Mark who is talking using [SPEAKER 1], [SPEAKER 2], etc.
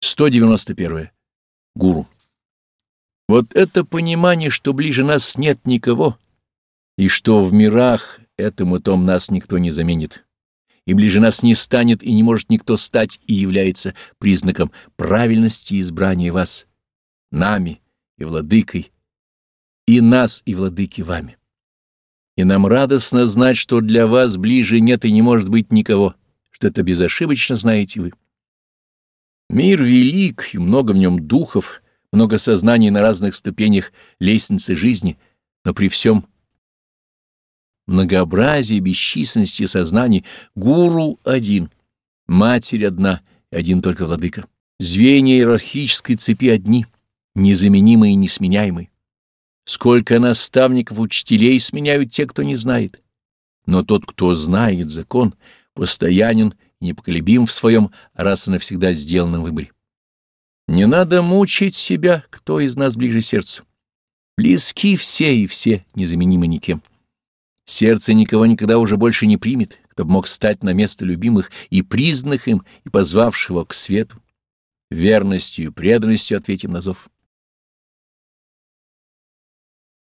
[SPEAKER 1] 191. Гуру. Вот это понимание, что ближе нас нет никого, и что в мирах этом и том нас никто не заменит, и ближе нас не станет и не может никто стать, и является признаком правильности избрания вас, нами и владыкой, и нас и владыки вами. И нам радостно знать, что для вас ближе нет и не может быть никого, что это безошибочно знаете вы. Мир велик, и много в нем духов, много сознаний на разных ступенях лестницы жизни, но при всем многообразии бесчисленности сознаний гуру один, матерь одна один только владыка. Звенья иерархической цепи одни, незаменимые и несменяемые. Сколько наставников, учителей сменяют те, кто не знает. Но тот, кто знает закон, постоянен непоколебим в своем раз и навсегда сделанном выборе. Не надо мучить себя, кто из нас ближе сердцу. Близки все и все, незаменимы никем. Сердце никого никогда уже больше не примет, кто мог стать на место любимых и признанных им, и позвавшего к свету. Верностью и преданностью ответим на зов.